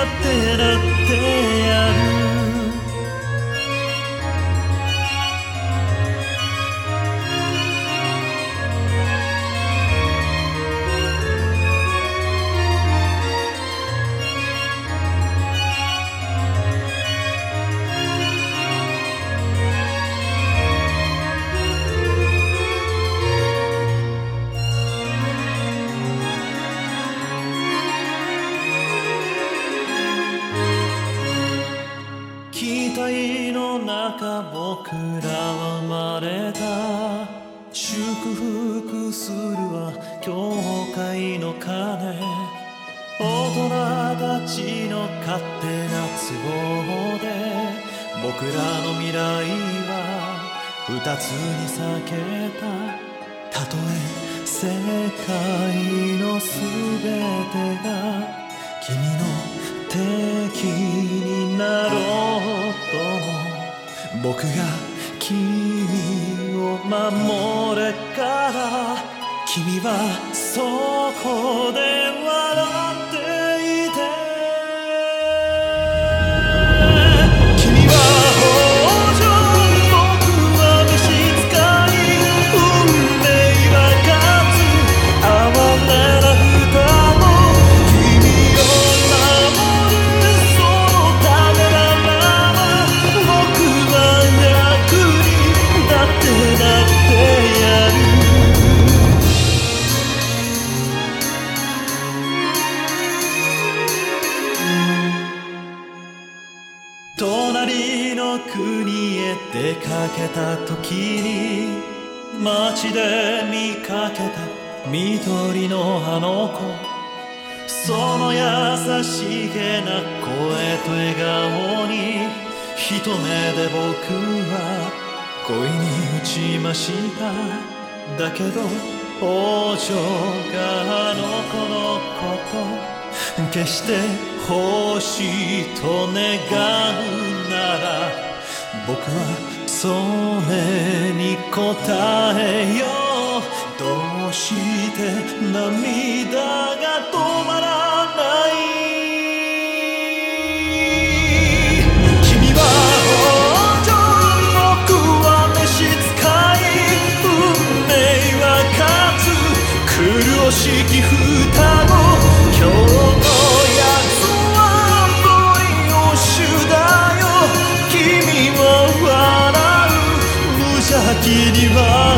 楽にだってなってやる僕らはまれた祝福するは教会の鐘。大人たちの勝手な都合で僕らの未来は二つに裂けた。たとえ世界の全てが君の敵僕が君を守るから君はそこで笑国へ出かけた時に街で見かけた緑のあの子その優しげな声と笑顔に一目で僕は恋に落ちました。だけど王女があの子のこと決して欲しいと願うなら僕はそれに応えよ。うどうして涙が止まらない。君は王女僕は召使い。運命は勝つ。苦しき双子 divine.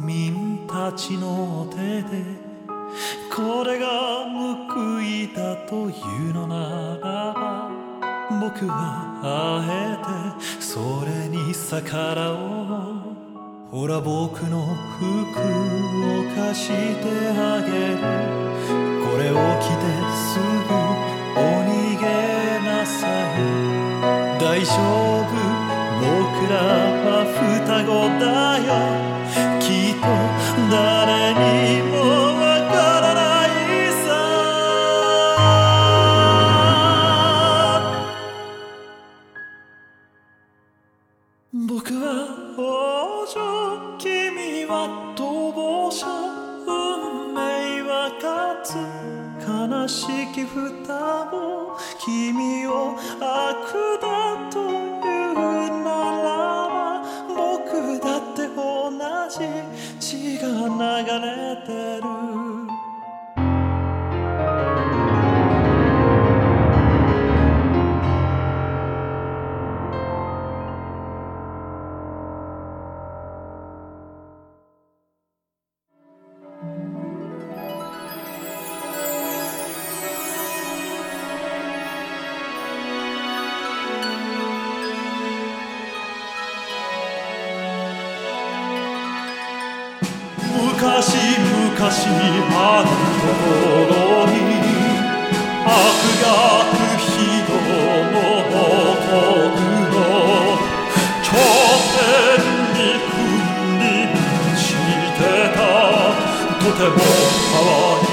民たちの手でこれが報いだというのならば僕はあえてそれに逆らおう。ほら僕の服を貸してあげる。これを着てすぐお逃げなさい。大丈夫。僕らは双子だよ。誰にもわからないさ僕は王女君は逃亡者運命は勝つ。悲しき双子。君を悪だと。昔あるところに悪逆非道の男の頂点に君臨してた。とても可愛い。